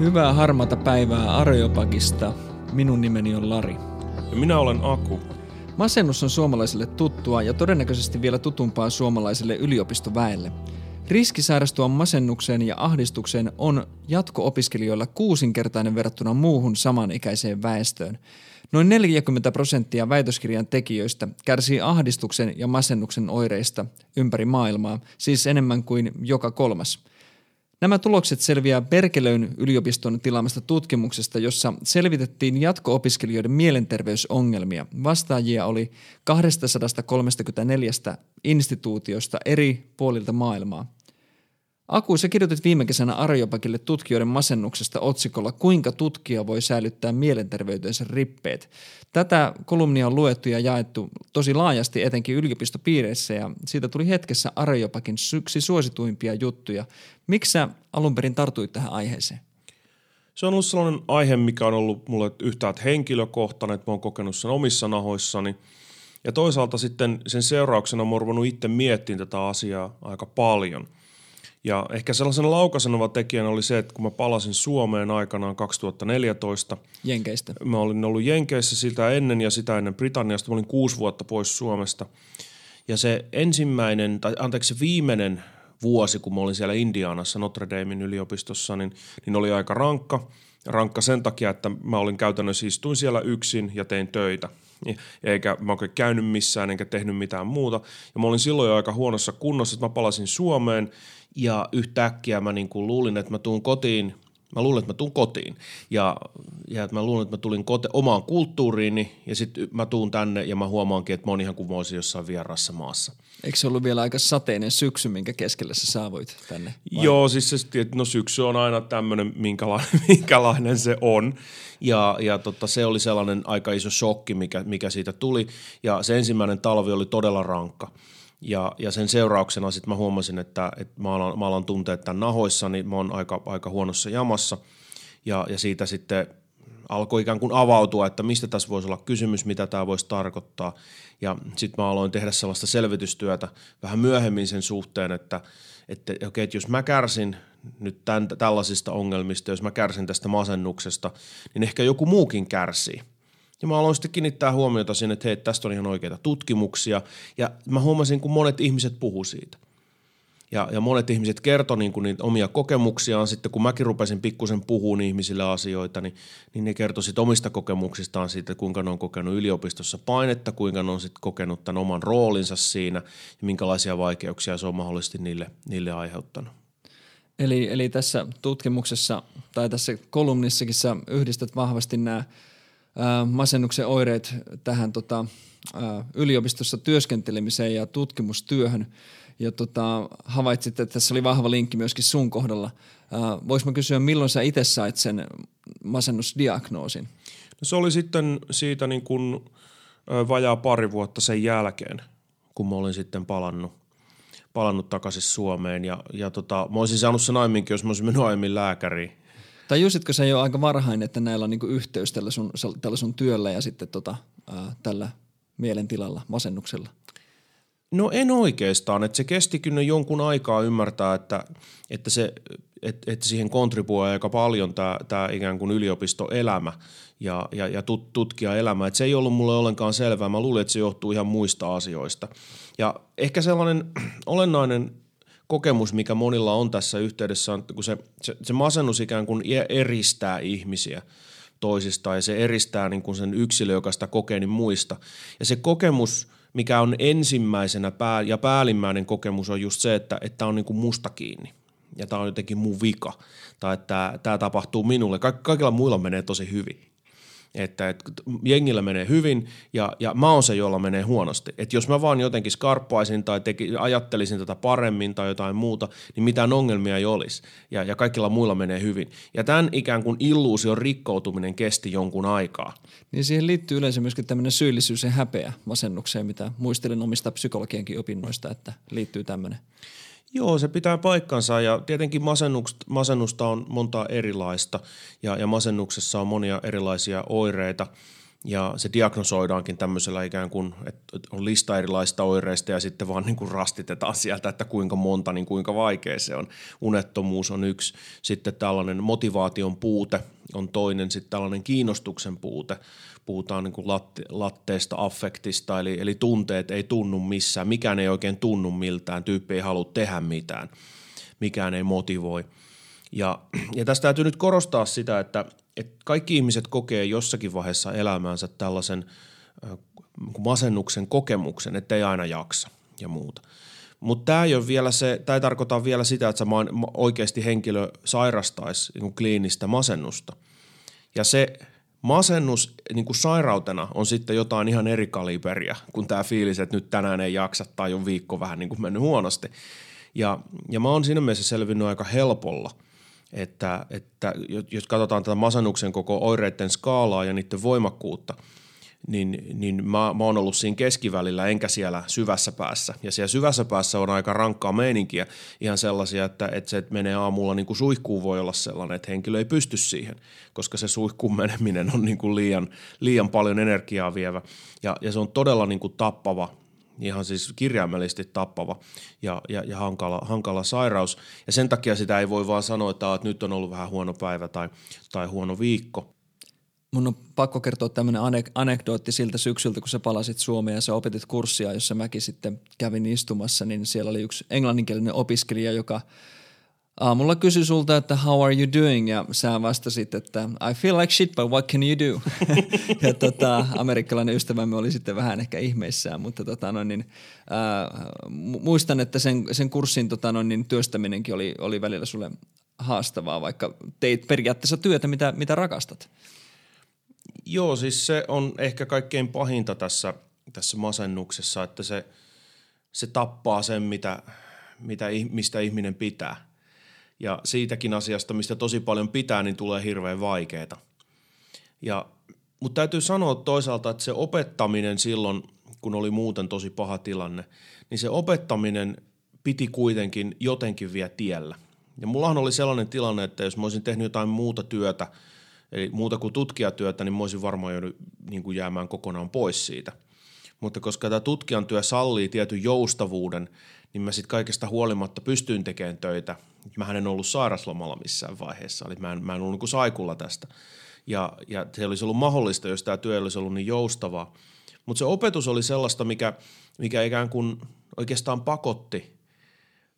Hyvää harmata päivää Areopagista. Minun nimeni on Lari. Ja minä olen Aku. Masennus on suomalaisille tuttua ja todennäköisesti vielä tutumpaa suomalaiselle yliopistoväelle. Riski sairastua masennukseen ja ahdistukseen on jatko-opiskelijoilla kuusinkertainen verrattuna muuhun samanikäiseen väestöön. Noin 40 prosenttia väitöskirjan tekijöistä kärsii ahdistuksen ja masennuksen oireista ympäri maailmaa, siis enemmän kuin joka kolmas – Nämä tulokset selviää Berkelöyn yliopiston tilaamasta tutkimuksesta, jossa selvitettiin jatko-opiskelijoiden mielenterveysongelmia. Vastaajia oli 234 instituutiosta eri puolilta maailmaa. Aku, sä kirjoitit viime kesänä Arjopakille tutkijoiden masennuksesta otsikolla Kuinka tutkija voi säilyttää mielenterveytensä rippeet. Tätä kolumnia on luettu ja jaettu tosi laajasti etenkin yliopistopiireissä ja siitä tuli hetkessä Arjopakin syksi suosituimpia juttuja. Miksi sä alun perin tartuit tähän aiheeseen? Se on ollut sellainen aihe, mikä on ollut mulle yhtäät henkilökohtainen, että mä oon kokenut sen omissa nahoissani. Ja toisaalta sitten sen seurauksena mä oon itse miettimään tätä asiaa aika paljon – ja ehkä sellaisen laukaisenova tekijänä oli se, että kun mä palasin Suomeen aikanaan 2014. Jenkeistä. Mä olin ollut Jenkeissä sitä ennen ja sitä ennen Britanniasta. Mä olin kuusi vuotta pois Suomesta. Ja se ensimmäinen, tai anteeksi viimeinen vuosi, kun mä olin siellä Indianassa Notre Damein yliopistossa, niin, niin oli aika rankka. Rankka sen takia, että mä olin käytännössä istuin siellä yksin ja tein töitä. Eikä mä oikein käynyt missään enkä tehnyt mitään muuta. Ja mä olin silloin jo aika huonossa kunnossa, että mä palasin Suomeen – ja yhtäkkiä mä niin kuin luulin, että mä tuun kotiin, mä luulin, että mä tuun kotiin ja, ja mä luulin, että mä tulin kote, omaan kulttuuriini ja sitten mä tuun tänne ja mä huomaankin, että mä oon ihan kuin mä olisin jossain vierassa maassa. Eikö se ollut vielä aika sateinen syksy, minkä keskellä sä saavuit tänne? Vai? Joo, siis se, että no syksy on aina tämmöinen, minkälainen, minkälainen se on. Ja, ja tota, se oli sellainen aika iso shokki, mikä, mikä siitä tuli. Ja se ensimmäinen talvi oli todella rankka. Ja, ja sen seurauksena sitten mä huomasin, että, että mä, alan, mä alan tuntea tämän nahoissa, niin mä oon aika, aika huonossa jamassa. Ja, ja siitä sitten alkoi ikään kuin avautua, että mistä tässä voisi olla kysymys, mitä tämä voisi tarkoittaa. Ja sitten mä aloin tehdä sellaista selvitystyötä vähän myöhemmin sen suhteen, että, että, okay, että jos mä kärsin nyt tämän, tällaisista ongelmista, jos mä kärsin tästä masennuksesta, niin ehkä joku muukin kärsii. Ja mä aloin sitten kiinnittää huomiota sinne, että hei, tästä on ihan oikeita tutkimuksia. Ja mä huomasin, kun monet ihmiset puhu siitä. Ja, ja monet ihmiset kertoi niin kuin niitä omia kokemuksiaan. Sitten kun mäkin rupesin pikkusen puhumaan ihmisille asioita, niin, niin ne kertoi omista kokemuksistaan siitä, kuinka ne on kokenut yliopistossa painetta, kuinka ne on sitten kokenut tämän oman roolinsa siinä ja minkälaisia vaikeuksia se on mahdollisesti niille, niille aiheuttanut. Eli, eli tässä tutkimuksessa tai tässä kolumnissakin sä yhdistät vahvasti nämä – masennuksen oireet tähän tota, yliopistossa työskentelemiseen ja tutkimustyöhön. Ja tota, havaitsit, että tässä oli vahva linkki myöskin sun kohdalla. Voisi mä kysyä, milloin sä itse sait sen masennusdiagnoosin? No se oli sitten siitä niin kuin vajaa pari vuotta sen jälkeen, kun mä olin sitten palannut, palannut takaisin Suomeen. Ja, ja tota, mä olisin saanut sen aiemminkin, jos mä olisin mennyt aiemmin lääkäriin tai jusitko se jo aika varhain, että näillä on niinku yhteys tällä sun, tällä sun työllä ja sitten tota, ää, tällä mielentilalla, masennuksella? No en oikeastaan, että se kesti kyllä jonkun aikaa ymmärtää, että, että, se, että, että siihen kontribuoi aika paljon tämä, tämä ikään kuin yliopistoelämä ja, ja, ja tut, tutkijaelämä. Että se ei ollut mulle ollenkaan selvää. Mä luulin, että se johtuu ihan muista asioista. Ja ehkä sellainen olennainen kokemus, mikä monilla on tässä yhteydessä, on, kun se, se, se masennus ikään kuin eristää ihmisiä toisistaan ja se eristää niin kuin sen yksilö, joka sitä kokee, niin muista. Ja se kokemus, mikä on ensimmäisenä pää, ja päällimmäinen kokemus on just se, että tämä on niin kuin musta kiinni ja tämä on jotenkin mun vika tai että tämä tapahtuu minulle. Ka- kaikilla muilla menee tosi hyvin että, että jengillä menee hyvin ja, ja mä oon se, jolla menee huonosti. Että jos mä vaan jotenkin skarppaisin tai teki, ajattelisin tätä paremmin tai jotain muuta, niin mitään ongelmia ei olisi ja, ja kaikilla muilla menee hyvin. Ja tämän ikään kuin illuusion rikkoutuminen kesti jonkun aikaa. Niin siihen liittyy yleensä myöskin tämmöinen syyllisyys ja häpeä masennukseen, mitä muistelen omista psykologiankin opinnoista, että liittyy tämmöinen. Joo, se pitää paikkansa ja tietenkin masennusta, on monta erilaista ja, ja masennuksessa on monia erilaisia oireita ja se diagnosoidaankin tämmöisellä ikään kuin, että on lista erilaista oireista ja sitten vaan niin kuin rastitetaan sieltä, että kuinka monta, niin kuinka vaikea se on. Unettomuus on yksi, sitten tällainen motivaation puute on toinen, sitten tällainen kiinnostuksen puute, puhutaan niin kuin latte, latteesta, affektista, eli, eli tunteet ei tunnu missään, mikään ei oikein tunnu miltään, tyyppi ei halua tehdä mitään, mikään ei motivoi. Ja, ja tästä täytyy nyt korostaa sitä, että, että kaikki ihmiset kokee jossakin vaiheessa elämäänsä tällaisen äh, masennuksen kokemuksen, että ei aina jaksa ja muuta. Mutta tämä ei ole vielä se, tämä ei tarkoita vielä sitä, että oikeasti henkilö sairastaisi niin kliinistä masennusta. Ja se masennus niin kuin sairautena on sitten jotain ihan eri kaliberia kuin tämä fiilis, että nyt tänään ei jaksa tai on viikko vähän niin kuin mennyt huonosti. Ja, ja mä oon siinä mielessä selvinnyt aika helpolla, että, että jos katsotaan tätä masennuksen koko oireiden skaalaa ja niiden voimakkuutta – niin, niin mä, mä oon ollut siinä keskivälillä enkä siellä syvässä päässä. Ja siellä syvässä päässä on aika rankkaa meininkiä, ihan sellaisia, että, että se että menee aamulla niin kuin suihkuun voi olla sellainen, että henkilö ei pysty siihen, koska se suihkuun meneminen on niin kuin liian, liian paljon energiaa vievä. Ja, ja se on todella niin kuin tappava ihan siis kirjaimellisesti tappava ja, ja, ja hankala, hankala sairaus. Ja sen takia sitä ei voi vaan sanoa, että, että nyt on ollut vähän huono päivä tai, tai huono viikko, mun on pakko kertoa tämmöinen anek- anekdootti siltä syksyltä, kun sä palasit Suomeen ja sä opetit kurssia, jossa mäkin sitten kävin istumassa, niin siellä oli yksi englanninkielinen opiskelija, joka aamulla kysyi sulta, että how are you doing? Ja sä vastasit, että I feel like shit, but what can you do? ja tota, amerikkalainen ystävämme oli sitten vähän ehkä ihmeissään, mutta tota, no, niin, äh, muistan, että sen, sen kurssin tota, no, niin, työstäminenkin oli, oli välillä sulle haastavaa, vaikka teit periaatteessa työtä, mitä, mitä rakastat. Joo, siis se on ehkä kaikkein pahinta tässä, tässä masennuksessa, että se, se tappaa sen, mitä, mitä, mistä ihminen pitää. Ja siitäkin asiasta, mistä tosi paljon pitää, niin tulee hirveän vaikeaa. Ja, mutta täytyy sanoa toisaalta, että se opettaminen silloin, kun oli muuten tosi paha tilanne, niin se opettaminen piti kuitenkin jotenkin vielä tiellä. Ja mullahan oli sellainen tilanne, että jos mä olisin tehnyt jotain muuta työtä – Eli muuta kuin tutkijatyötä, niin mä olisin varmaan joudut niin jäämään kokonaan pois siitä. Mutta koska tämä tutkijan työ sallii tietyn joustavuuden, niin mä sitten kaikesta huolimatta pystyin tekemään töitä. Mä en ollut sairaslomalla missään vaiheessa, eli mä en, mä en ollut niin saikulla tästä. Ja, ja se olisi ollut mahdollista, jos tämä työ olisi ollut niin joustavaa. Mutta se opetus oli sellaista, mikä, mikä ikään kuin oikeastaan pakotti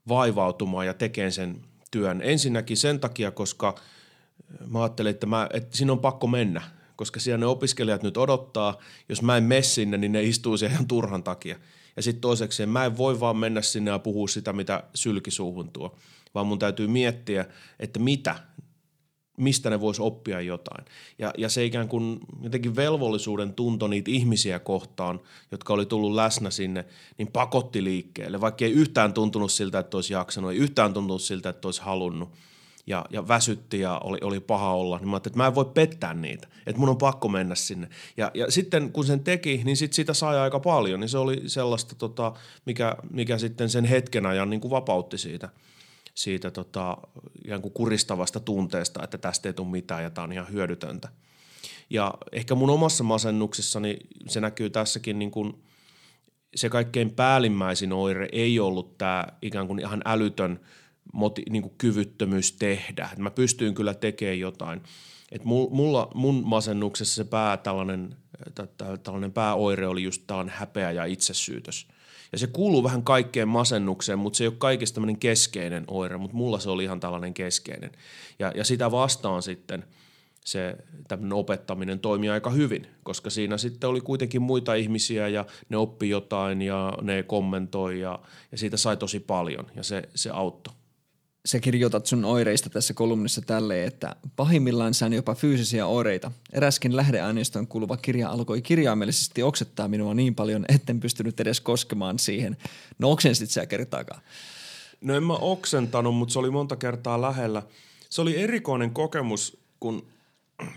vaivautumaan ja tekemään sen työn. Ensinnäkin sen takia, koska – mä ajattelin, että, mä, että siinä on pakko mennä, koska siellä ne opiskelijat nyt odottaa. Jos mä en mene sinne, niin ne istuu siellä ihan turhan takia. Ja sitten toiseksi, mä en voi vaan mennä sinne ja puhua sitä, mitä sylkisuuhun tuo, vaan mun täytyy miettiä, että mitä, mistä ne vois oppia jotain. Ja, ja se ikään kuin jotenkin velvollisuuden tunto niitä ihmisiä kohtaan, jotka oli tullut läsnä sinne, niin pakotti liikkeelle, vaikka ei yhtään tuntunut siltä, että olisi jaksanut, ei yhtään tuntunut siltä, että olisi halunnut – ja, ja väsytti ja oli, oli paha olla, niin mä ajattelin, että mä en voi pettää niitä, että mun on pakko mennä sinne. Ja, ja sitten kun sen teki, niin sit sitä sai aika paljon, niin se oli sellaista, tota, mikä, mikä sitten sen hetken ajan niin kuin vapautti siitä, siitä tota, ikään kuin kuristavasta tunteesta, että tästä ei tule mitään ja tämä on ihan hyödytöntä. Ja ehkä mun omassa masennuksessani se näkyy tässäkin niin kuin se kaikkein päällimmäisin oire ei ollut tämä ikään kuin ihan älytön – moti, niin kuin kyvyttömyys tehdä. Mä pystyin kyllä tekemään jotain. Et mulla, mun masennuksessa se pää, tällainen, tällainen pääoire oli just tällainen häpeä ja itsesyytös. Ja se kuuluu vähän kaikkeen masennukseen, mutta se ei ole kaikista tämmöinen keskeinen oire, mutta mulla se oli ihan tällainen keskeinen. Ja, ja sitä vastaan sitten se tämmöinen opettaminen toimi aika hyvin, koska siinä sitten oli kuitenkin muita ihmisiä ja ne oppi jotain ja ne kommentoi ja, ja siitä sai tosi paljon ja se, se auttoi sä kirjoitat sun oireista tässä kolumnissa tälle, että pahimmillaan sain jopa fyysisiä oireita. Eräskin lähdeaineistoon kuuluva kirja alkoi kirjaimellisesti oksettaa minua niin paljon, etten pystynyt edes koskemaan siihen. No oksensit sä kertaakaan? No en mä oksentanut, mutta se oli monta kertaa lähellä. Se oli erikoinen kokemus, kun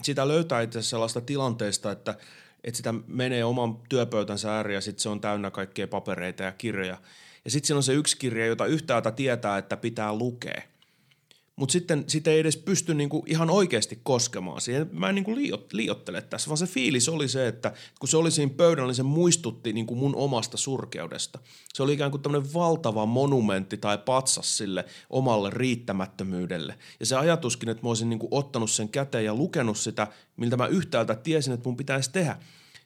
sitä löytää itse sellaista tilanteesta, että, että sitä menee oman työpöytänsä ääriä ja sitten se on täynnä kaikkea papereita ja kirjoja – ja sitten siinä on se yksi kirja, jota yhtäältä tietää, että pitää lukea. mutta sitten sitä ei edes pysty niinku ihan oikeasti koskemaan siihen. Mä en niinku liio, liiottele tässä, vaan se fiilis oli se, että kun se oli siinä pöydällä, niin se muistutti niinku mun omasta surkeudesta. Se oli ikään kuin tämmöinen valtava monumentti tai patsas sille omalle riittämättömyydelle. Ja se ajatuskin, että mä olisin niinku ottanut sen käteen ja lukenut sitä, miltä mä yhtäältä tiesin, että mun pitäisi tehdä,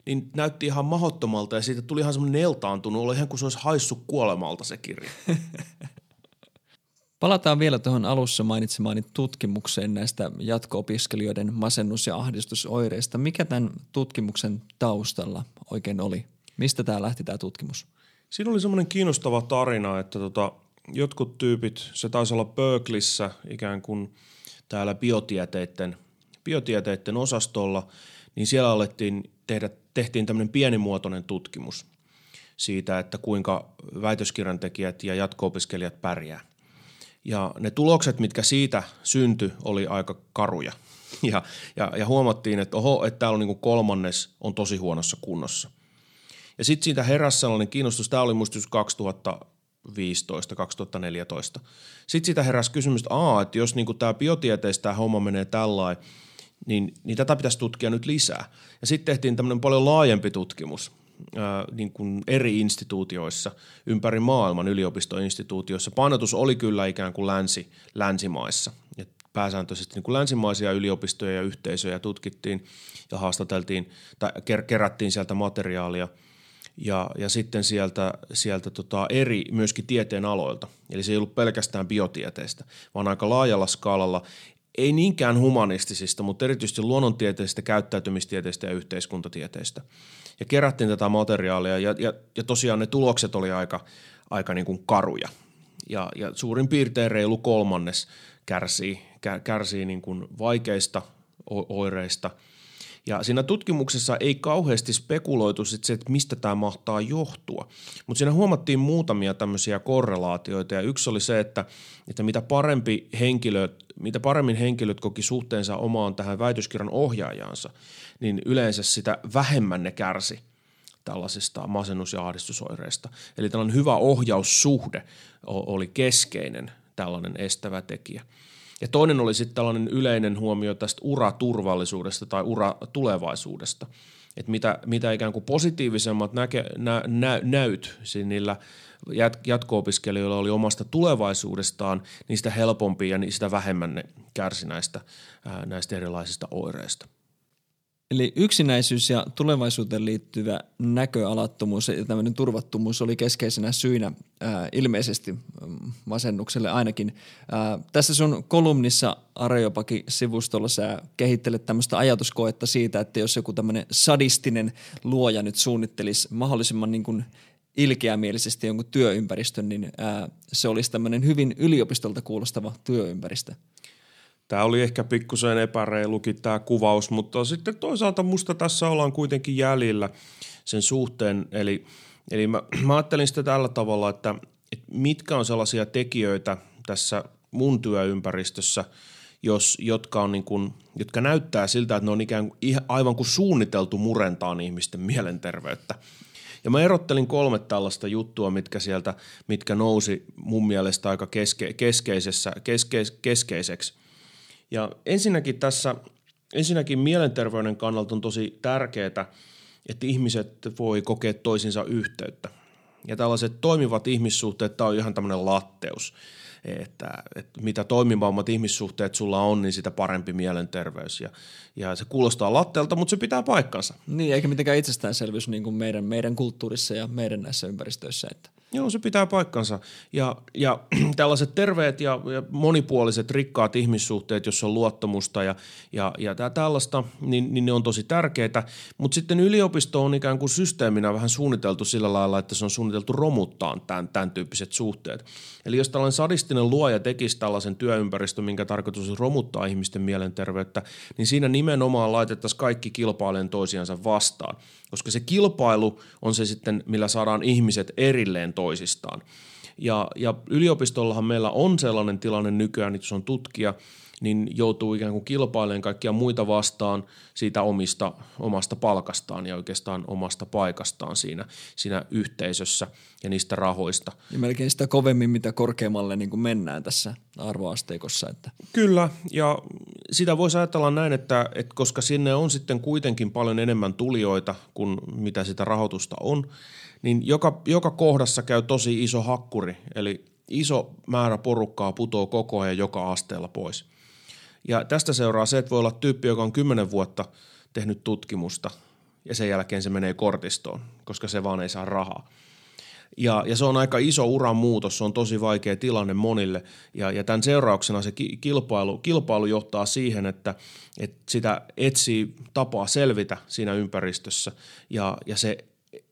niin näytti ihan mahottomalta ja siitä tuli ihan semmoinen neltaantunut, oli ihan kuin se olisi haissut kuolemalta se kirja. Palataan vielä tuohon alussa mainitsemaani tutkimukseen näistä jatko-opiskelijoiden masennus- ja ahdistusoireista. Mikä tämän tutkimuksen taustalla oikein oli? Mistä tämä lähti tämä tutkimus? Siinä oli semmoinen kiinnostava tarina, että tota, jotkut tyypit, se taisi olla Berkeleyssä ikään kuin täällä biotieteiden, biotieteiden osastolla, niin siellä alettiin tehdä, tehtiin tämmöinen pienimuotoinen tutkimus siitä, että kuinka väitöskirjantekijät ja jatko-opiskelijat pärjää. Ja ne tulokset, mitkä siitä syntyi, oli aika karuja. Ja, ja, ja huomattiin, että oho, että täällä on niin kolmannes on tosi huonossa kunnossa. Ja sitten siitä heräsi sellainen kiinnostus, tämä oli muista 2015, 2014. Sitten siitä heräsi kysymys, että, että jos niin tämä biotieteistä homma menee tällainen, niin, niin tätä pitäisi tutkia nyt lisää. Ja sitten tehtiin tämmöinen paljon laajempi tutkimus, ää, niin kuin eri instituutioissa ympäri maailman yliopistoinstituutioissa. Painotus oli kyllä ikään kuin länsi, länsimaissa. Ja pääsääntöisesti niin kuin länsimaisia yliopistoja ja yhteisöjä tutkittiin ja haastateltiin tai kerättiin sieltä materiaalia ja, ja sitten sieltä, sieltä tota eri myöskin tieteen aloilta. Eli se ei ollut pelkästään biotieteestä, vaan aika laajalla skaalalla ei niinkään humanistisista, mutta erityisesti luonnontieteistä, käyttäytymistieteistä ja yhteiskuntatieteistä – ja kerättiin tätä materiaalia ja, ja, ja tosiaan ne tulokset oli aika, aika niin kuin karuja. Ja, ja suurin piirtein reilu kolmannes kärsii, kärsii niin kuin vaikeista oireista. Ja siinä tutkimuksessa ei kauheasti spekuloitu sit se, että mistä tämä mahtaa johtua. Mutta siinä huomattiin muutamia tämmöisiä korrelaatioita ja yksi oli se, että, että mitä, parempi henkilö, mitä paremmin henkilöt koki suhteensa omaan tähän väitöskirjan ohjaajansa, niin yleensä sitä vähemmän ne kärsi tällaisista masennus- ja ahdistusoireista. Eli tällainen hyvä ohjaussuhde oli keskeinen tällainen estävä tekijä. Ja toinen oli sitten tällainen yleinen huomio tästä uraturvallisuudesta tai uratulevaisuudesta. Että mitä, mitä ikään kuin positiivisemmat näke, nä, nä, näyt niillä jatko-opiskelijoilla oli omasta tulevaisuudestaan, sitä helpompi ja niistä vähemmän ne kärsi näistä, näistä erilaisista oireista. Eli yksinäisyys ja tulevaisuuteen liittyvä näköalattomuus ja tämmöinen turvattomuus oli keskeisenä syynä ää, ilmeisesti masennukselle ainakin. Ää, tässä sun kolumnissa Areopaki-sivustolla sä kehittelet tämmöistä ajatuskoetta siitä, että jos joku tämmöinen sadistinen luoja nyt suunnittelisi mahdollisimman niin kuin ilkeämielisesti jonkun työympäristön, niin ää, se olisi tämmöinen hyvin yliopistolta kuulostava työympäristö. Tämä oli ehkä pikkusen epäreilukin tämä kuvaus, mutta sitten toisaalta musta tässä ollaan kuitenkin jäljellä sen suhteen. Eli, eli mä, mä ajattelin sitä tällä tavalla, että, että mitkä on sellaisia tekijöitä tässä mun työympäristössä, jos, jotka, on niin kuin, jotka näyttää siltä, että ne on ikään kuin, aivan kuin suunniteltu murentaa ihmisten mielenterveyttä. Ja mä erottelin kolme tällaista juttua, mitkä sieltä, mitkä nousi mun mielestä aika keske, keskeisessä, keske, keskeiseksi – ja ensinnäkin tässä, ensinnäkin mielenterveyden kannalta on tosi tärkeää, että ihmiset voi kokea toisinsa yhteyttä. Ja tällaiset toimivat ihmissuhteet, tämä on ihan tämmöinen latteus, että, että mitä toimivammat ihmissuhteet sulla on, niin sitä parempi mielenterveys. Ja, ja se kuulostaa latteelta, mutta se pitää paikkansa. Niin, eikä mitenkään itsestäänselvyys niin kuin meidän, meidän kulttuurissa ja meidän näissä ympäristöissä. Että Joo, se pitää paikkansa. Ja, ja tällaiset terveet ja, ja monipuoliset, rikkaat ihmissuhteet, jossa on luottamusta ja, ja, ja tää tällaista, niin, niin ne on tosi tärkeitä. Mutta sitten yliopisto on ikään kuin systeeminä vähän suunniteltu sillä lailla, että se on suunniteltu romuttaa tämän, tämän tyyppiset suhteet. Eli jos tällainen sadistinen luoja tekisi tällaisen työympäristön, minkä tarkoitus on romuttaa ihmisten mielenterveyttä, niin siinä nimenomaan laitettaisiin kaikki kilpailen toisiansa vastaan – koska se kilpailu on se sitten, millä saadaan ihmiset erilleen toisistaan. Ja, ja yliopistollahan meillä on sellainen tilanne nykyään, että jos on tutkija – niin joutuu ikään kuin kilpailemaan kaikkia muita vastaan siitä omista, omasta palkastaan ja oikeastaan omasta paikastaan siinä, siinä yhteisössä ja niistä rahoista. Ja melkein sitä kovemmin, mitä korkeammalle niin kuin mennään tässä arvoasteikossa. Että. Kyllä, ja sitä voisi ajatella näin, että, että koska sinne on sitten kuitenkin paljon enemmän tulijoita kuin mitä sitä rahoitusta on, niin joka, joka kohdassa käy tosi iso hakkuri, eli iso määrä porukkaa putoo koko ajan joka asteella pois – ja tästä seuraa se, että voi olla tyyppi, joka on kymmenen vuotta tehnyt tutkimusta ja sen jälkeen se menee kortistoon, koska se vaan ei saa rahaa. Ja, ja se on aika iso uran muutos, se on tosi vaikea tilanne monille ja, ja tämän seurauksena se kilpailu, kilpailu johtaa siihen, että, että sitä etsii tapaa selvitä siinä ympäristössä ja, ja se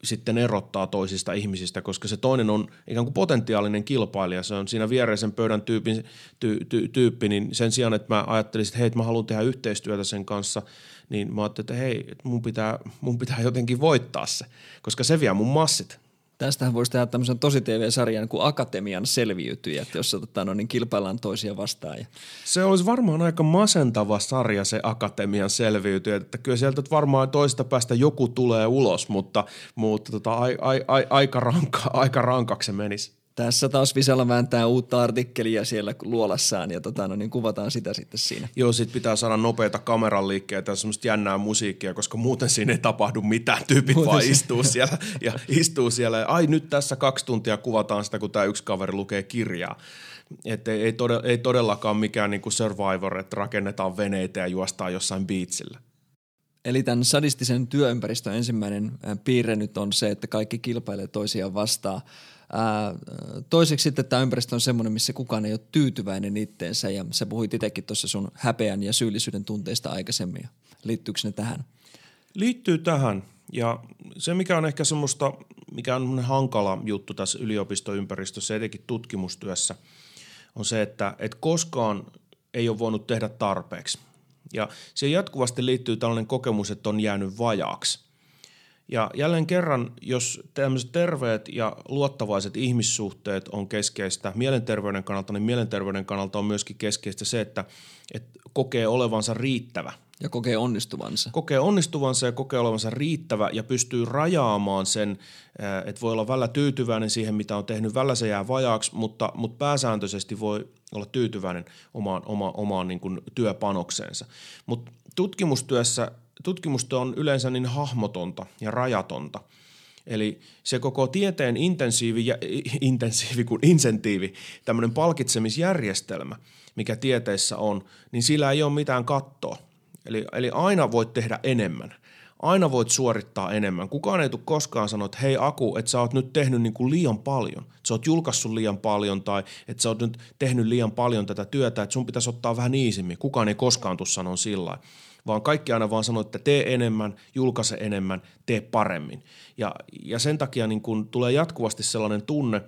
sitten erottaa toisista ihmisistä, koska se toinen on ikään kuin potentiaalinen kilpailija. Se on siinä viereisen pöydän tyypin, ty, ty, tyyppi, niin sen sijaan, että mä ajattelisin, että hei, että mä haluan tehdä yhteistyötä sen kanssa, niin mä ajattelin, että hei, mun pitää, mun pitää jotenkin voittaa se, koska se vie mun massit. Tästähän voisi tehdä tämmöisen tosi TV-sarjan kuin Akatemian selviytyjät, jossa tota, no, niin kilpaillaan toisia vastaan. Se olisi varmaan aika masentava sarja se Akatemian selviytyjät, että kyllä sieltä varmaan toista päästä joku tulee ulos, mutta, mutta tota, ai, ai, ai, aika, ranka, aika rankaksi se menisi. Tässä taas Visalla vääntää uutta artikkelia siellä luolassaan ja tota, no niin kuvataan sitä sitten siinä. Joo, sit pitää saada nopeita kameran liikkeitä ja semmoista jännää musiikkia, koska muuten siinä ei tapahdu mitään. Tyypit muuten vaan se... istuu siellä ja istuu siellä. Ja, ai nyt tässä kaksi tuntia kuvataan sitä, kun tämä yksi kaveri lukee kirjaa. Että ei, ei, todella, ei todellakaan mikään niinku survivor, että rakennetaan veneitä ja juostaan jossain beachillä. Eli tämän sadistisen työympäristön ensimmäinen piirre nyt on se, että kaikki kilpailee toisiaan vastaan – Toiseksi sitten tämä ympäristö on semmoinen, missä kukaan ei ole tyytyväinen itteensä ja sä puhuit itsekin tuossa sun häpeän ja syyllisyyden tunteista aikaisemmin. Liittyykö ne tähän? Liittyy tähän ja se mikä on ehkä semmoista, mikä on hankala juttu tässä yliopistoympäristössä, etenkin tutkimustyössä, on se, että et koskaan ei ole voinut tehdä tarpeeksi. Ja siihen jatkuvasti liittyy tällainen kokemus, että on jäänyt vajaaksi. Ja jälleen kerran, jos tämmöiset terveet ja luottavaiset ihmissuhteet on keskeistä mielenterveyden kannalta, niin mielenterveyden kannalta on myöskin keskeistä se, että, että kokee olevansa riittävä. Ja kokee onnistuvansa. Kokee onnistuvansa ja kokee olevansa riittävä ja pystyy rajaamaan sen, että voi olla välillä tyytyväinen siihen, mitä on tehnyt. Välillä se jää vajaaksi, mutta, mutta pääsääntöisesti voi olla tyytyväinen omaan, oma, omaan niin kuin työpanokseensa. Mutta tutkimustyössä tutkimusta on yleensä niin hahmotonta ja rajatonta. Eli se koko tieteen intensiivi, intensiivi kuin insentiivi, tämmöinen palkitsemisjärjestelmä, mikä tieteissä on, niin sillä ei ole mitään kattoa. Eli, eli aina voit tehdä enemmän. Aina voit suorittaa enemmän. Kukaan ei tule koskaan sanoa, että hei Aku, että sä oot nyt tehnyt niin kuin liian paljon. Että sä oot julkaissut liian paljon tai että sä oot nyt tehnyt liian paljon tätä työtä, että sun pitäisi ottaa vähän iisimmin. Kukaan ei koskaan tule sanoa sillä vaan kaikki aina vaan sanoo, että tee enemmän, julkaise enemmän, tee paremmin. Ja, ja sen takia niin kun tulee jatkuvasti sellainen tunne,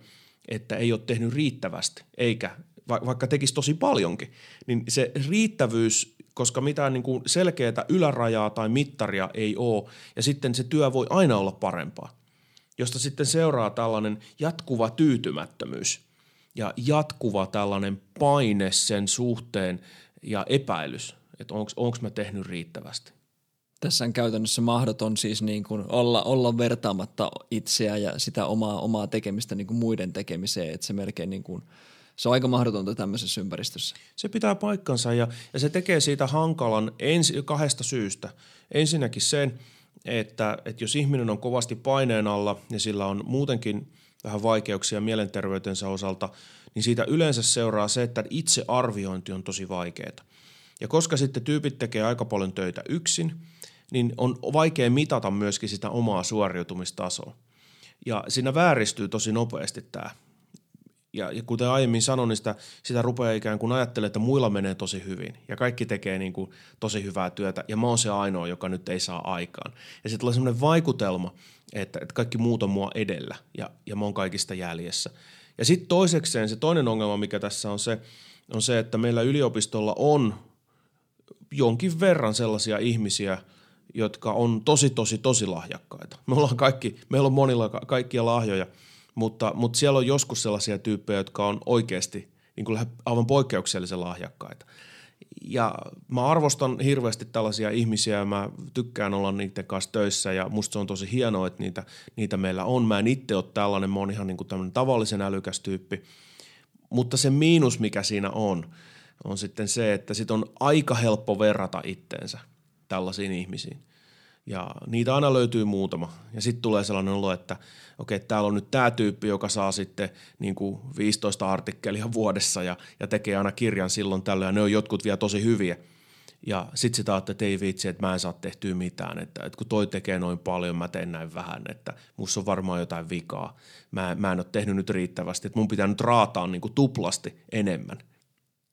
että ei ole tehnyt riittävästi, eikä vaikka tekisi tosi paljonkin, niin se riittävyys, koska mitään niin kuin selkeää ylärajaa tai mittaria ei ole, ja sitten se työ voi aina olla parempaa, josta sitten seuraa tällainen jatkuva tyytymättömyys ja jatkuva tällainen paine sen suhteen ja epäilys että onko mä tehnyt riittävästi. Tässä on käytännössä mahdoton siis niin kuin olla, olla vertaamatta itseä ja sitä omaa, omaa tekemistä niin kuin muiden tekemiseen, että se melkein niin kuin, se on aika mahdotonta tämmöisessä ympäristössä. Se pitää paikkansa ja, ja se tekee siitä hankalan ensi, kahdesta syystä. Ensinnäkin sen, että, että jos ihminen on kovasti paineen alla ja sillä on muutenkin vähän vaikeuksia mielenterveytensä osalta, niin siitä yleensä seuraa se, että itse arviointi on tosi vaikeaa. Ja koska sitten tyypit tekee aika paljon töitä yksin, niin on vaikea mitata myöskin sitä omaa suoriutumistasoa. Ja siinä vääristyy tosi nopeasti tämä. Ja, ja kuten aiemmin sanoin, niin sitä, sitä rupeaa ikään kuin ajattelemaan, että muilla menee tosi hyvin ja kaikki tekee niin kuin tosi hyvää työtä ja mä oon se ainoa, joka nyt ei saa aikaan. Ja sitten tulee semmoinen vaikutelma, että, että kaikki muut on mua edellä ja, ja mä oon kaikista jäljessä. Ja sitten toisekseen se toinen ongelma, mikä tässä on se, on se, että meillä yliopistolla on jonkin verran sellaisia ihmisiä, jotka on tosi, tosi, tosi lahjakkaita. Me ollaan kaikki, meillä on monilla kaikkia lahjoja, mutta, mutta siellä on joskus sellaisia tyyppejä, jotka on oikeasti niin kuin aivan poikkeuksellisen lahjakkaita. Ja mä arvostan hirveästi tällaisia ihmisiä ja mä tykkään olla niiden kanssa töissä ja musta se on tosi hienoa, että niitä, niitä meillä on. Mä en itse ole tällainen, mä oon ihan niin kuin tämmöinen tavallisen älykäs tyyppi. Mutta se miinus, mikä siinä on, on sitten se, että sit on aika helppo verrata itteensä tällaisiin ihmisiin. Ja niitä aina löytyy muutama. Ja sitten tulee sellainen olo, että okei, täällä on nyt tämä tyyppi, joka saa sitten niin kuin 15 artikkelia vuodessa ja, ja tekee aina kirjan silloin tällöin. Ja ne on jotkut vielä tosi hyviä. Ja sitten sitä että ei vitsi, että mä en saa tehtyä mitään. Että, että kun toi tekee noin paljon, mä teen näin vähän. Että musta on varmaan jotain vikaa. Mä, mä en ole tehnyt nyt riittävästi. Että mun pitää nyt raataa niin kuin tuplasti enemmän.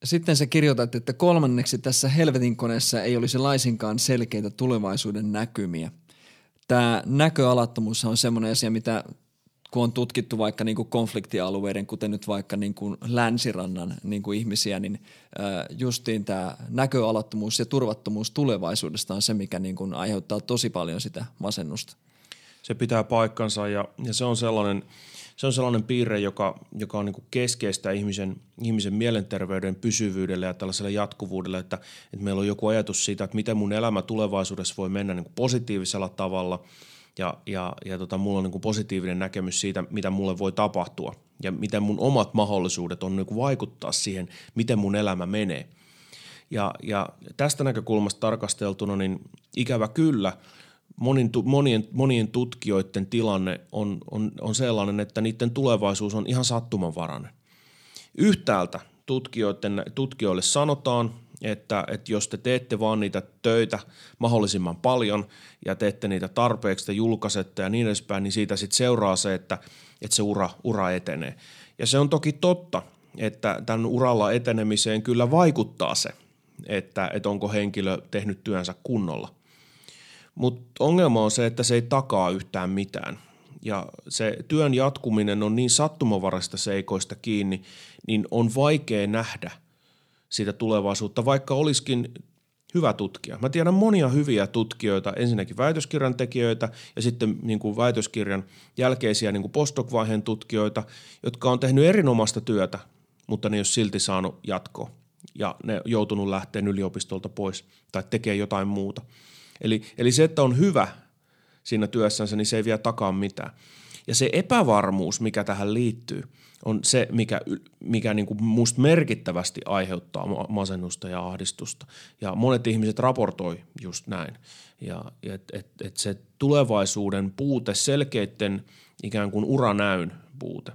Sitten sä kirjoitat, että kolmanneksi tässä helvetin koneessa ei olisi laisinkaan selkeitä tulevaisuuden näkymiä. Tämä näköalattomuus on semmoinen asia, mitä kun on tutkittu vaikka niin kuin konfliktialueiden, kuten nyt vaikka niin kuin länsirannan niin kuin ihmisiä, niin justiin tämä näköalattomuus ja turvattomuus tulevaisuudesta on se, mikä niin kuin aiheuttaa tosi paljon sitä masennusta. Se pitää paikkansa ja, ja se on sellainen – se on sellainen piirre, joka, joka on niin kuin keskeistä ihmisen, ihmisen mielenterveyden pysyvyydelle ja tällaiselle jatkuvuudelle, että, että meillä on joku ajatus siitä, että miten mun elämä tulevaisuudessa voi mennä niin kuin positiivisella tavalla ja, ja, ja tota, mulla on niin kuin positiivinen näkemys siitä, mitä mulle voi tapahtua ja miten mun omat mahdollisuudet on niin kuin vaikuttaa siihen, miten mun elämä menee. Ja, ja tästä näkökulmasta tarkasteltuna, niin ikävä kyllä – monin, monien, monien tutkijoiden tilanne on, on, on sellainen, että niiden tulevaisuus on ihan sattumanvarainen. Yhtäältä tutkijoiden, tutkijoille sanotaan, että, että jos te teette vaan niitä töitä mahdollisimman paljon ja teette niitä tarpeeksi, te julkaisette ja niin edespäin, niin siitä sitten seuraa se, että, että se ura, ura etenee. Ja se on toki totta, että tämän uralla etenemiseen kyllä vaikuttaa se, että, että onko henkilö tehnyt työnsä kunnolla. Mutta ongelma on se, että se ei takaa yhtään mitään. Ja se työn jatkuminen on niin sattumavaraista seikoista kiinni, niin on vaikea nähdä sitä tulevaisuutta, vaikka olisikin hyvä tutkija. Mä tiedän monia hyviä tutkijoita, ensinnäkin väitöskirjan tekijöitä ja sitten niin kuin väitöskirjan jälkeisiä niin kuin postdoc-vaiheen tutkijoita, jotka on tehnyt erinomaista työtä, mutta ne ei ole silti saanut jatkoa ja ne joutunut lähteen yliopistolta pois tai tekee jotain muuta – Eli, eli se, että on hyvä siinä työssänsä, niin se ei vie takaa mitään. Ja se epävarmuus, mikä tähän liittyy, on se, mikä, mikä niin kuin musta merkittävästi aiheuttaa masennusta ja ahdistusta. Ja monet ihmiset raportoi just näin. Ja et, et, et se tulevaisuuden puute, selkeiden ikään kuin uranäyn puute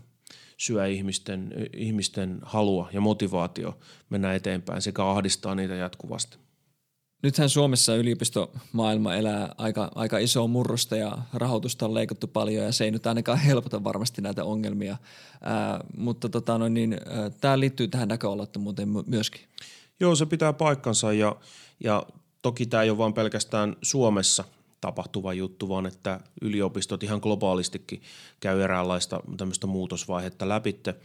syö ihmisten, ihmisten halua ja motivaatio mennä eteenpäin sekä ahdistaa niitä jatkuvasti. Nythän Suomessa yliopistomaailma elää aika, aika isoa murrosta ja rahoitusta on leikattu paljon ja se ei nyt ainakaan helpota varmasti näitä ongelmia, ää, mutta tota, no niin, tämä liittyy tähän näköalattomuuteen myöskin. Joo, se pitää paikkansa ja, ja toki tämä ei ole vain pelkästään Suomessa tapahtuva juttu, vaan että yliopistot ihan globaalistikin käy eräänlaista tämmöistä muutosvaihetta läpitte –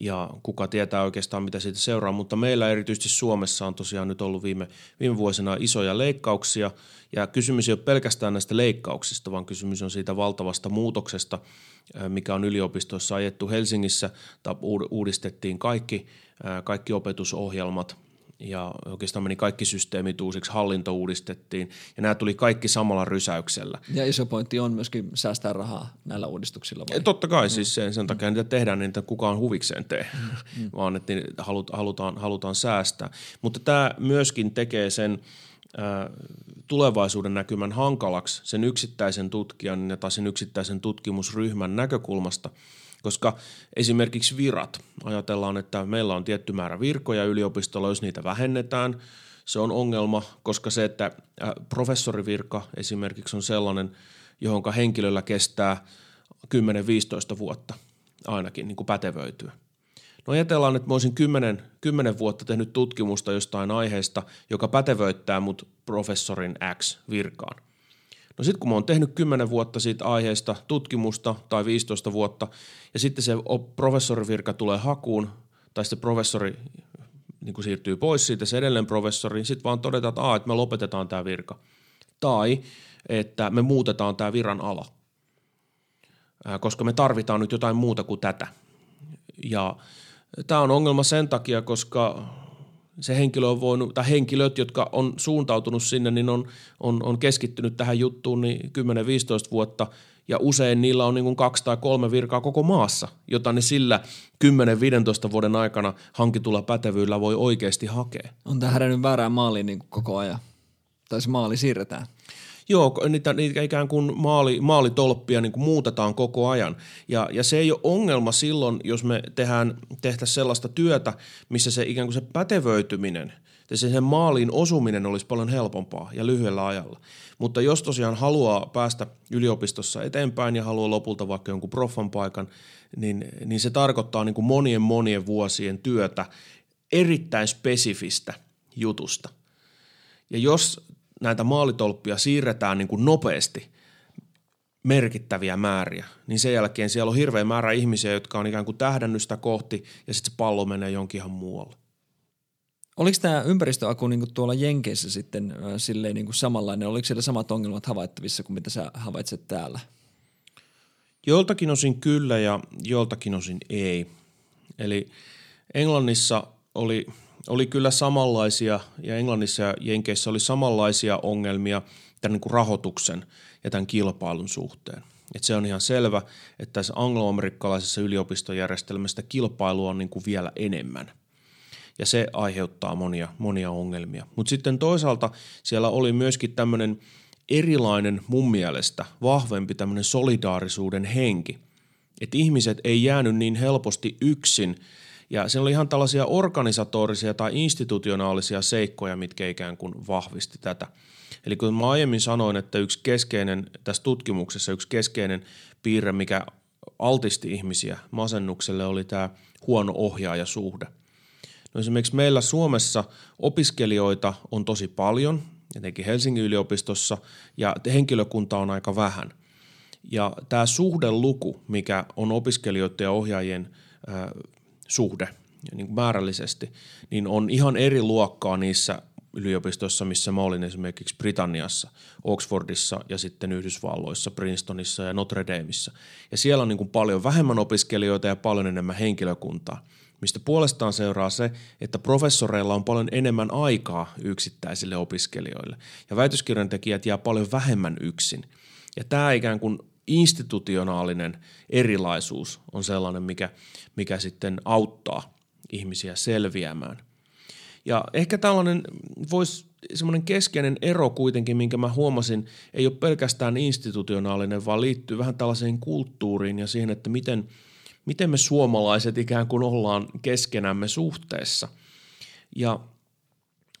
ja kuka tietää oikeastaan, mitä siitä seuraa, mutta meillä erityisesti Suomessa on tosiaan nyt ollut viime, viime vuosina isoja leikkauksia, ja kysymys ei ole pelkästään näistä leikkauksista, vaan kysymys on siitä valtavasta muutoksesta, mikä on yliopistoissa ajettu Helsingissä, uudistettiin kaikki, kaikki opetusohjelmat, ja oikeastaan meni kaikki systeemit uusiksi, hallinto uudistettiin ja nämä tuli kaikki samalla rysäyksellä. Ja iso pointti on myöskin säästää rahaa näillä uudistuksilla vai? Totta kai, mm. siis sen, sen takia niitä tehdään, niin että kukaan huvikseen tee, mm. mm. vaan että halutaan, halutaan säästää. Mutta tämä myöskin tekee sen ää, tulevaisuuden näkymän hankalaksi sen yksittäisen tutkijan tai sen yksittäisen tutkimusryhmän näkökulmasta – koska esimerkiksi virat, ajatellaan, että meillä on tietty määrä virkoja yliopistolla, jos niitä vähennetään, se on ongelma, koska se, että professorivirka esimerkiksi on sellainen, johon henkilöllä kestää 10-15 vuotta ainakin niin kuin pätevöityä. No ajatellaan, että mä olisin 10, 10 vuotta tehnyt tutkimusta jostain aiheesta, joka pätevöittää mut professorin X virkaan. No sitten kun mä oon tehnyt 10 vuotta siitä aiheesta tutkimusta tai 15 vuotta ja sitten se professorivirka tulee hakuun tai sitten professori niin kuin siirtyy pois siitä, se edelleen professori, niin sitten vaan todetaan, että, että me lopetetaan tämä virka. Tai että me muutetaan tämä viran ala. koska me tarvitaan nyt jotain muuta kuin tätä. Ja tämä on ongelma sen takia, koska se henkilö on voinut, tai henkilöt, jotka on suuntautunut sinne, niin on, on, on keskittynyt tähän juttuun niin 10-15 vuotta, ja usein niillä on niin kuin kaksi tai kolme virkaa koko maassa, jota ne sillä 10-15 vuoden aikana hankitulla pätevyydellä voi oikeasti hakea. On tämä nyt väärään maaliin niin koko ajan, tai se maali siirretään. Joo, niitä, niitä ikään kuin maali, maalitolppia niin kuin muutetaan koko ajan. Ja, ja se ei ole ongelma silloin, jos me tehdään, tehtäisiin sellaista työtä, missä se ikään kuin se pätevöityminen ja se sen maaliin osuminen olisi paljon helpompaa ja lyhyellä ajalla. Mutta jos tosiaan haluaa päästä yliopistossa eteenpäin ja haluaa lopulta vaikka jonkun proffan paikan, niin, niin se tarkoittaa niin kuin monien monien vuosien työtä erittäin spesifistä jutusta. Ja jos näitä maalitolppia siirretään niin kuin nopeasti merkittäviä määriä, niin sen jälkeen siellä on hirveä määrä ihmisiä, jotka on ikään kuin tähdännystä kohti ja sitten se pallo menee jonkin ihan muualle. Oliko tämä ympäristöaku niin kuin tuolla Jenkeissä sitten äh, silleen niin kuin samanlainen? Oliko siellä samat ongelmat havaittavissa kuin mitä sä havaitset täällä? Joltakin osin kyllä ja joltakin osin ei. Eli Englannissa oli oli kyllä samanlaisia, ja Englannissa ja Jenkeissä oli samanlaisia ongelmia tämän niin kuin rahoituksen ja tämän kilpailun suhteen. Et se on ihan selvä, että tässä angloamerikkalaisessa yliopistojärjestelmässä kilpailua on niin kuin vielä enemmän. Ja se aiheuttaa monia, monia ongelmia. Mutta sitten toisaalta siellä oli myöskin tämmöinen erilainen mun mielestä vahvempi tämmöinen solidaarisuuden henki. Että ihmiset ei jäänyt niin helposti yksin – ja se oli ihan tällaisia organisatorisia tai institutionaalisia seikkoja, mitkä ikään kuin vahvisti tätä. Eli kun mä aiemmin sanoin, että yksi keskeinen, tässä tutkimuksessa yksi keskeinen piirre, mikä altisti ihmisiä masennukselle, oli tämä huono ohjaajasuhde. No esimerkiksi meillä Suomessa opiskelijoita on tosi paljon, etenkin Helsingin yliopistossa, ja henkilökunta on aika vähän. Ja tämä suhdeluku, mikä on opiskelijoiden ja ohjaajien suhde niin kuin määrällisesti, niin on ihan eri luokkaa niissä yliopistoissa, missä mä olin esimerkiksi Britanniassa, Oxfordissa ja sitten Yhdysvalloissa, Princetonissa ja Notre Dameissa. Ja siellä on niin kuin paljon vähemmän opiskelijoita ja paljon enemmän henkilökuntaa, mistä puolestaan seuraa se, että professoreilla on paljon enemmän aikaa yksittäisille opiskelijoille ja väitöskirjan tekijät jää paljon vähemmän yksin. Ja tämä ikään kuin institutionaalinen erilaisuus on sellainen, mikä, mikä sitten auttaa ihmisiä selviämään. Ja ehkä tällainen voisi semmoinen keskeinen ero kuitenkin, minkä mä huomasin, ei ole pelkästään institutionaalinen, vaan liittyy vähän tällaiseen kulttuuriin ja siihen, että miten, miten me suomalaiset ikään kuin ollaan keskenämme suhteessa. Ja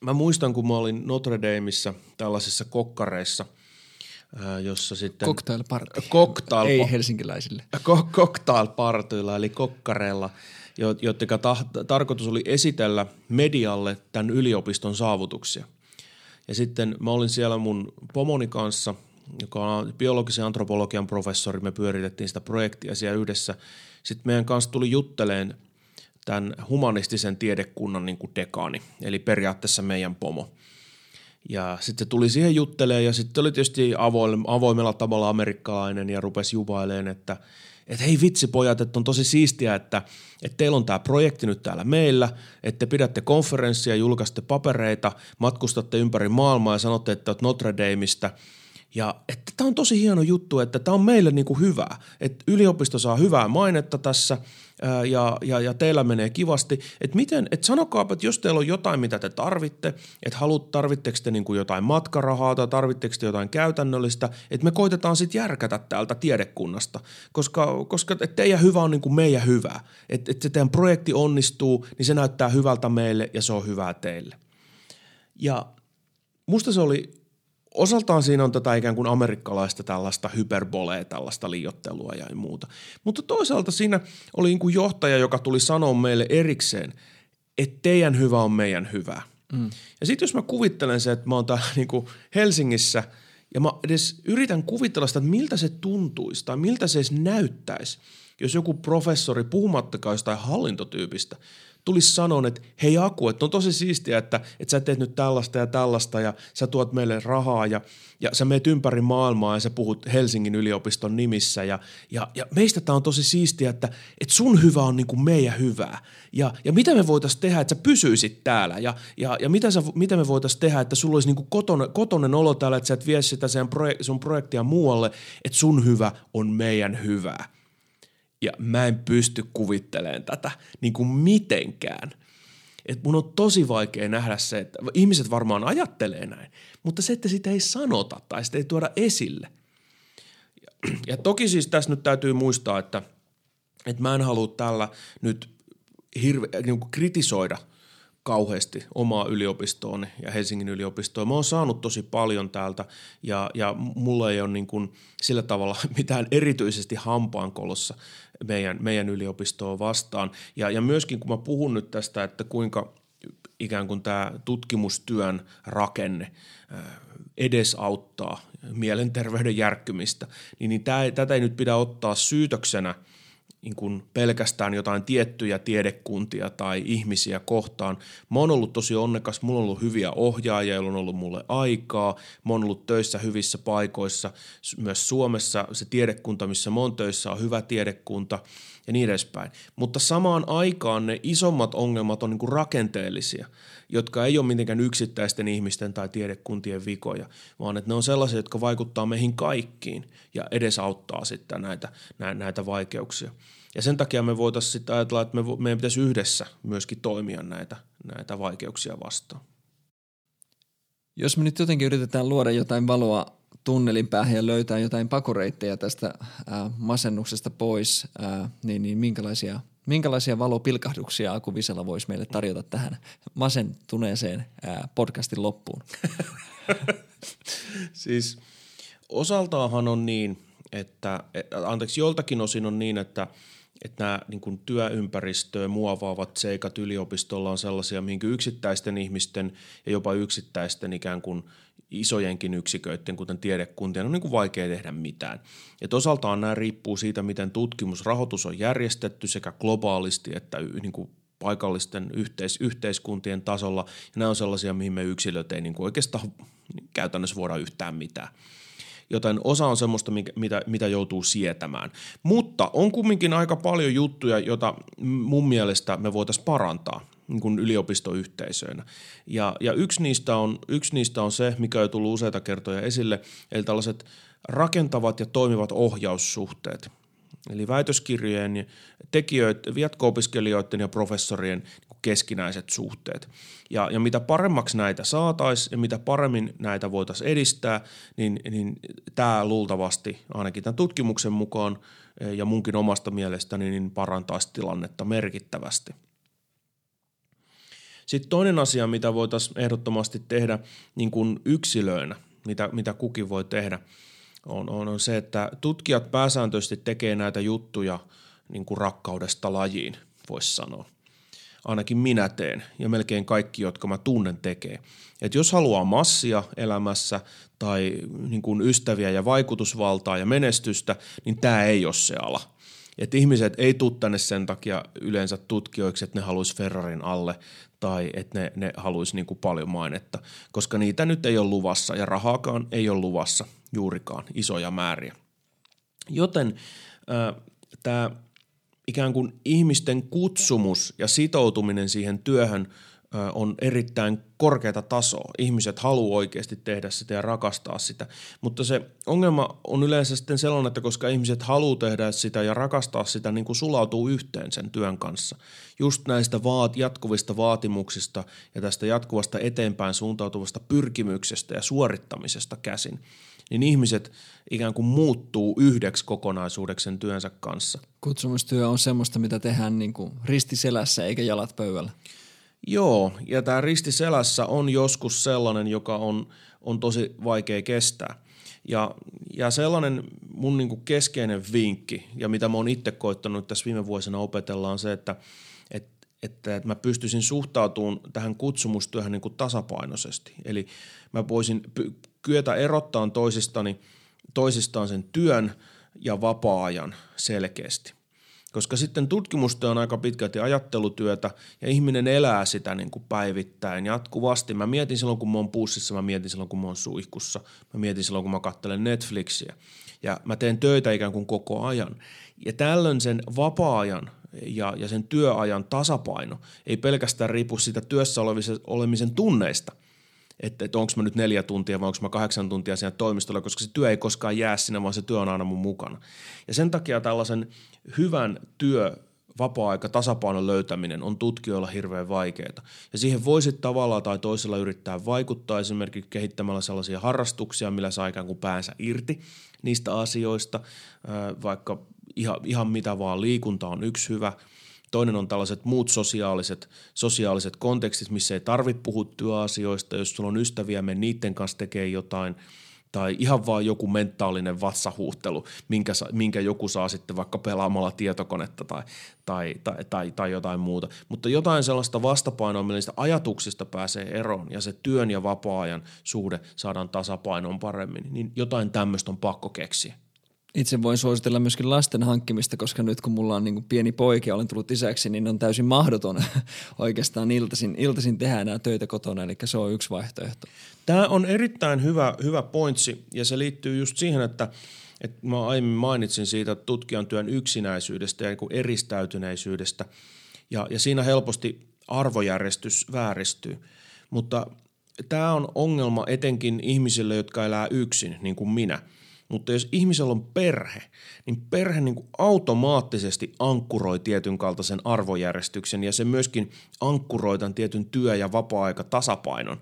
mä muistan, kun mä olin Notre Dameissa tällaisissa kokkareissa – jossa sitten... Cocktail Ei helsinkiläisille. Cocktail eli kokkareilla, joiden ta- tarkoitus oli esitellä medialle tämän yliopiston saavutuksia. Ja sitten mä olin siellä mun pomoni kanssa, joka on biologisen antropologian professori, me pyöritettiin sitä projektia siellä yhdessä. Sitten meidän kanssa tuli jutteleen tämän humanistisen tiedekunnan niin kuin dekaani, eli periaatteessa meidän pomo – ja sitten tuli siihen juttelemaan ja sitten oli tietysti avoimella tavalla amerikkalainen ja rupesi juvailemaan, että että hei vitsi pojat, että on tosi siistiä, että, että teillä on tämä projekti nyt täällä meillä, että te pidätte konferenssia, julkaiste papereita, matkustatte ympäri maailmaa ja sanotte, että olet Notre Dameista – ja että tämä on tosi hieno juttu, että tämä on meille niin kuin hyvää, että yliopisto saa hyvää mainetta tässä ja, ja, ja teillä menee kivasti. Että miten, että sanokaa, että jos teillä on jotain, mitä te tarvitte, että haluat, tarvitteko te niin kuin jotain matkarahaa tai tarvitteko te jotain käytännöllistä, että me koitetaan sitten järkätä täältä tiedekunnasta, koska, koska että teidän hyvä on niin kuin meidän hyvä. Että, että se teidän projekti onnistuu, niin se näyttää hyvältä meille ja se on hyvää teille. Ja musta se oli osaltaan siinä on tätä ikään kuin amerikkalaista tällaista hyperbolea, tällaista liiottelua ja muuta. Mutta toisaalta siinä oli niin kuin johtaja, joka tuli sanoa meille erikseen, että teidän hyvä on meidän hyvä. Mm. Ja sitten jos mä kuvittelen se, että mä oon täällä niin kuin Helsingissä ja mä edes yritän kuvitella sitä, että miltä se tuntuisi tai miltä se edes näyttäisi, jos joku professori, puhumattakaan jostain hallintotyypistä, tulisi sanoa, että hei Aku, että on tosi siistiä, että, että sä teet nyt tällaista ja tällaista ja sä tuot meille rahaa ja, ja sä meet ympäri maailmaa ja sä puhut Helsingin yliopiston nimissä ja, ja, ja meistä tämä on tosi siistiä, että, että sun hyvä on niin kuin meidän hyvää ja, ja mitä me voitaisiin tehdä, että sä pysyisit täällä ja, ja, ja mitä, sä, mitä me voitaisiin tehdä, että sulla olisi niin kuin kotonen, kotonen olo täällä, että sä et vie sitä sen proje, sun projektia muualle, että sun hyvä on meidän hyvää. Ja mä en pysty kuvittelemaan tätä niin kuin mitenkään. Et mun on tosi vaikea nähdä se, että ihmiset varmaan ajattelee näin, mutta se, että sitä ei sanota tai sitä ei tuoda esille. Ja, ja toki siis tässä nyt täytyy muistaa, että, että mä en halua tällä nyt hirve, niin kuin kritisoida – kauheasti omaa yliopistoon ja Helsingin yliopistoon. Mä oon saanut tosi paljon täältä ja, ja mulla ei ole niin kuin sillä tavalla mitään erityisesti hampaankolossa meidän, meidän yliopistoa vastaan. Ja, ja myöskin kun mä puhun nyt tästä, että kuinka ikään kuin tämä tutkimustyön rakenne edesauttaa mielenterveyden järkkymistä, niin, niin tää, tätä ei nyt pidä ottaa syytöksenä – niin kuin pelkästään jotain tiettyjä tiedekuntia tai ihmisiä kohtaan. Mä oon ollut tosi onnekas, mulla on ollut hyviä ohjaajia, joilla on ollut mulle aikaa. Mä oon ollut töissä hyvissä paikoissa, myös Suomessa se tiedekunta, missä mä oon töissä, on hyvä tiedekunta ja niin edespäin. Mutta samaan aikaan ne isommat ongelmat on niin kuin rakenteellisia – jotka ei ole mitenkään yksittäisten ihmisten tai tiedekuntien vikoja, vaan että ne on sellaisia, jotka vaikuttaa meihin kaikkiin ja edesauttaa sitten näitä, näitä vaikeuksia. Ja sen takia me voitaisiin sitten ajatella, että me, meidän pitäisi yhdessä myöskin toimia näitä, näitä vaikeuksia vastaan. Jos me nyt jotenkin yritetään luoda jotain valoa tunnelin päähän ja löytää jotain pakoreitteja tästä ää, masennuksesta pois, ää, niin, niin minkälaisia – Minkälaisia valopilkahduksia Aku Visela voisi meille tarjota tähän masentuneeseen podcastin loppuun? siis osaltaahan on niin, että, anteeksi, joltakin osin on niin, että, että nämä niin kuin työympäristöä muovaavat seikat yliopistolla on sellaisia, mihin yksittäisten ihmisten ja jopa yksittäisten ikään kuin – isojenkin yksiköiden, kuten tiedekuntien, on niin kuin vaikea tehdä mitään. Ja osaltaan nämä riippuu siitä, miten tutkimusrahoitus on järjestetty sekä globaalisti että niin kuin paikallisten yhteis- yhteiskuntien tasolla. Ja nämä on sellaisia, mihin me yksilöt ei niin kuin oikeastaan käytännössä voida yhtään mitään joten osa on semmoista, mitä, mitä joutuu sietämään. Mutta on kumminkin aika paljon juttuja, joita mun mielestä me voitaisiin parantaa niin kuin yliopistoyhteisöinä. Ja, ja yksi, niistä on, yksi niistä on se, mikä on tullut useita kertoja esille, eli tällaiset rakentavat ja toimivat ohjaussuhteet. Eli väitöskirjojen tekijöiden, jatko-opiskelijoiden ja professorien niin keskinäiset suhteet. Ja, ja mitä paremmaksi näitä saataisiin ja mitä paremmin näitä voitaisiin edistää, niin, niin tämä luultavasti ainakin tämän tutkimuksen mukaan ja munkin omasta mielestäni niin parantaisi tilannetta merkittävästi – sitten toinen asia, mitä voitaisiin ehdottomasti tehdä niin kuin yksilöinä, mitä, mitä kukin voi tehdä, on, on, on se, että tutkijat pääsääntöisesti tekee näitä juttuja niin kuin rakkaudesta lajiin, voisi sanoa. Ainakin minä teen ja melkein kaikki, jotka mä tunnen, tekee. Et jos haluaa massia elämässä tai niin kuin ystäviä ja vaikutusvaltaa ja menestystä, niin tämä ei ole se ala – et ihmiset ei tule tänne sen takia yleensä tutkijoiksi, että ne haluaisi Ferrarin alle tai että ne, ne haluaisi niin kuin paljon mainetta, koska niitä nyt ei ole luvassa ja rahaakaan ei ole luvassa juurikaan isoja määriä. Joten äh, tämä ikään kuin ihmisten kutsumus ja sitoutuminen siihen työhön – on erittäin korkeata tasoa. Ihmiset haluaa oikeasti tehdä sitä ja rakastaa sitä. Mutta se ongelma on yleensä sitten sellainen, että koska ihmiset haluaa tehdä sitä ja rakastaa sitä, niin kuin sulautuu yhteen sen työn kanssa. Just näistä vaat, jatkuvista vaatimuksista ja tästä jatkuvasta eteenpäin suuntautuvasta pyrkimyksestä ja suorittamisesta käsin niin ihmiset ikään kuin muuttuu yhdeksi kokonaisuudeksi sen työnsä kanssa. Kutsumustyö on semmoista, mitä tehdään niin kuin ristiselässä eikä jalat pöydällä. Joo, ja tämä risti selässä on joskus sellainen, joka on, on tosi vaikea kestää. Ja, ja sellainen mun niinku keskeinen vinkki, ja mitä mä oon itse koittanut tässä viime vuosina opetella, on se, että, että, että mä pystyisin suhtautumaan tähän kutsumustyöhön niinku tasapainoisesti. Eli mä voisin py- kyetä erottaa toisistani, toisistaan sen työn ja vapaa-ajan selkeästi – koska sitten tutkimustyö on aika pitkälti ajattelutyötä ja ihminen elää sitä niin kuin päivittäin jatkuvasti. Mä mietin silloin, kun mä oon pussissa, mä mietin silloin, kun mä oon suihkussa, mä mietin silloin, kun mä katselen Netflixiä ja mä teen töitä ikään kuin koko ajan. Ja tällöin sen vapaa-ajan ja, ja sen työajan tasapaino ei pelkästään riipu siitä työssä olemisen tunneista – että, että onko mä nyt neljä tuntia vai onko mä kahdeksan tuntia siellä toimistolla, koska se työ ei koskaan jää sinne, vaan se työ on aina mun mukana. Ja sen takia tällaisen hyvän työ vapaa-aika tasapainon löytäminen on tutkijoilla hirveän vaikeaa. Ja siihen voisi tavallaan tai toisella yrittää vaikuttaa esimerkiksi kehittämällä sellaisia harrastuksia, millä saa ikään kuin päänsä irti niistä asioista, vaikka ihan, ihan mitä vaan liikunta on yksi hyvä – Toinen on tällaiset muut sosiaaliset, sosiaaliset kontekstit, missä ei tarvitse puhua työasioista. Jos sulla on ystäviä, me niiden kanssa tekee jotain tai ihan vaan joku mentaalinen vatsahuuhtelu, minkä, minkä joku saa sitten vaikka pelaamalla tietokonetta tai, tai, tai, tai, tai jotain muuta. Mutta jotain sellaista vastapainoa, millä niistä ajatuksista pääsee eroon ja se työn ja vapaa-ajan suhde saadaan tasapainoon paremmin, niin jotain tämmöistä on pakko keksiä. Itse voin suositella myöskin lasten hankkimista, koska nyt kun mulla on niin kuin pieni poika ja olen tullut isäksi, niin on täysin mahdoton oikeastaan iltaisin, iltaisin tehdä enää töitä kotona, eli se on yksi vaihtoehto. Tämä on erittäin hyvä, hyvä pointsi ja se liittyy just siihen, että, että mä aiemmin mainitsin siitä tutkijan työn yksinäisyydestä ja niin eristäytyneisyydestä ja, ja siinä helposti arvojärjestys vääristyy, mutta tämä on ongelma etenkin ihmisille, jotka elää yksin, niin kuin minä – mutta jos ihmisellä on perhe, niin perhe niin kuin automaattisesti ankkuroi tietyn kaltaisen arvojärjestyksen ja se myöskin ankkuroi tämän tietyn työ- ja vapaa-aika tasapainon.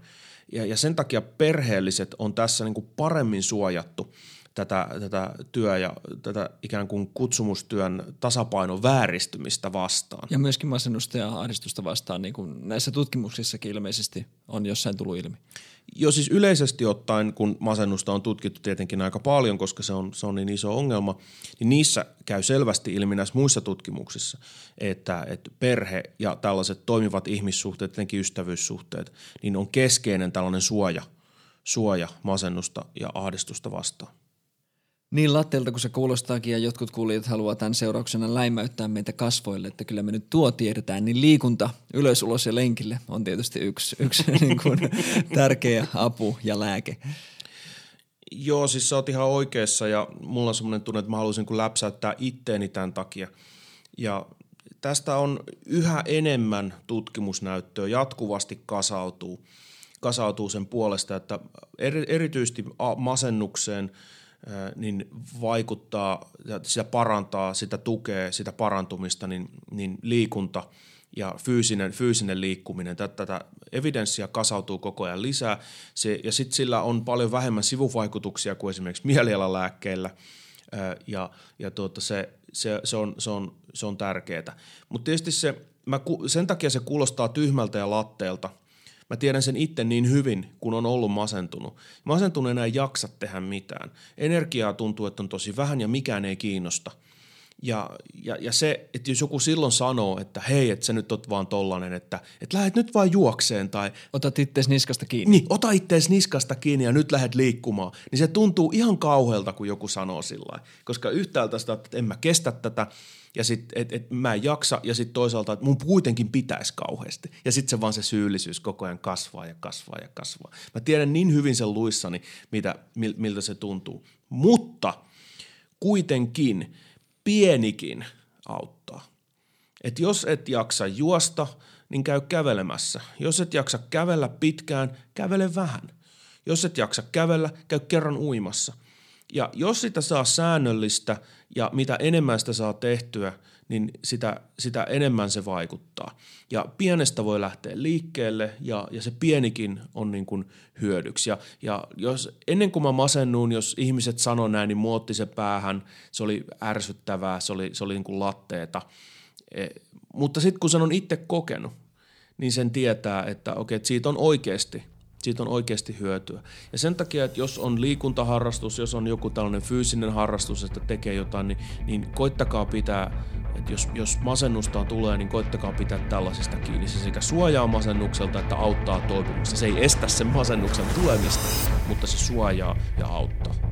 Ja, ja sen takia perheelliset on tässä niin kuin paremmin suojattu tätä, tätä työ- ja tätä ikään kuin kutsumustyön tasapainon vääristymistä vastaan. Ja myöskin masennusta ja ahdistusta vastaan, niin kuin näissä tutkimuksissakin ilmeisesti on jossain tullut ilmi. Jo siis yleisesti ottaen, kun masennusta on tutkittu tietenkin aika paljon, koska se on, se on niin iso ongelma, niin niissä käy selvästi ilmi näissä muissa tutkimuksissa, että, että perhe ja tällaiset toimivat ihmissuhteet, tietenkin ystävyyssuhteet, niin on keskeinen tällainen suoja, suoja masennusta ja ahdistusta vastaan. Niin latteelta kuin se kuulostaakin ja jotkut kuulijat haluaa tämän seurauksena läimäyttää meitä kasvoille, että kyllä me nyt tuo tiedetään, niin liikunta ylös, ulos ja lenkille on tietysti yksi, yksi niin kuin tärkeä apu ja lääke. Joo, siis sä oot ihan oikeassa ja mulla on semmoinen tunne, että mä haluaisin kun läpsäyttää itteeni tämän takia. Ja tästä on yhä enemmän tutkimusnäyttöä, jatkuvasti kasautuu, kasautuu sen puolesta, että erityisesti masennukseen – niin vaikuttaa sitä parantaa, sitä tukee, sitä parantumista, niin, niin liikunta ja fyysinen, fyysinen liikkuminen, tätä, tätä evidenssiä kasautuu koko ajan lisää. Se, ja sitten sillä on paljon vähemmän sivuvaikutuksia kuin esimerkiksi mielialalääkkeillä. Ja, ja tuota, se, se, se, on, se, on, se on tärkeää. Mutta tietysti se, mä, sen takia se kuulostaa tyhmältä ja latteelta – Mä tiedän sen itse niin hyvin, kun on ollut masentunut. Masentuneena ei jaksa tehdä mitään. Energiaa tuntuu, että on tosi vähän ja mikään ei kiinnosta. Ja, ja, ja se, että jos joku silloin sanoo, että hei, että sä nyt oot vaan tollanen, että, että lähdet nyt vaan juokseen tai... Otat ittees niskasta kiinni. Niin, ota ittees niskasta kiinni ja nyt lähdet liikkumaan. Niin se tuntuu ihan kauhealta, kun joku sanoo sillä Koska yhtäältä sitä, että en mä kestä tätä, ja sitten, että et mä en jaksa, ja sitten toisaalta, että mun kuitenkin pitäisi kauheasti. Ja sitten se vaan se syyllisyys koko ajan kasvaa ja kasvaa ja kasvaa. Mä tiedän niin hyvin sen luissani, mitä, miltä se tuntuu. Mutta kuitenkin pienikin auttaa. että jos et jaksa juosta, niin käy kävelemässä. Jos et jaksa kävellä pitkään, kävele vähän. Jos et jaksa kävellä, käy kerran uimassa. Ja jos sitä saa säännöllistä ja mitä enemmän sitä saa tehtyä, niin sitä, sitä enemmän se vaikuttaa. Ja pienestä voi lähteä liikkeelle ja, ja se pienikin on niin kuin hyödyksi. Ja, ja jos, ennen kuin mä masennuin, jos ihmiset sanoi näin, niin muotti se päähän, se oli ärsyttävää, se oli, se oli niin kuin latteeta. E, mutta sitten kun sen on itse kokenut, niin sen tietää, että okei, että siitä on oikeasti siitä on oikeasti hyötyä. Ja sen takia, että jos on liikuntaharrastus, jos on joku tällainen fyysinen harrastus, että tekee jotain, niin, niin koittakaa pitää, että jos, jos masennusta tulee, niin koittakaa pitää tällaisista kiinni. Se sekä suojaa masennukselta että auttaa toipumista. Se ei estä sen masennuksen tulemista, mutta se suojaa ja auttaa.